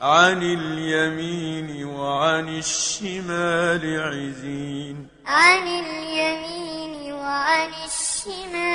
عن اليمين وعن الشمال عزين. عن اليمين وعن الشمال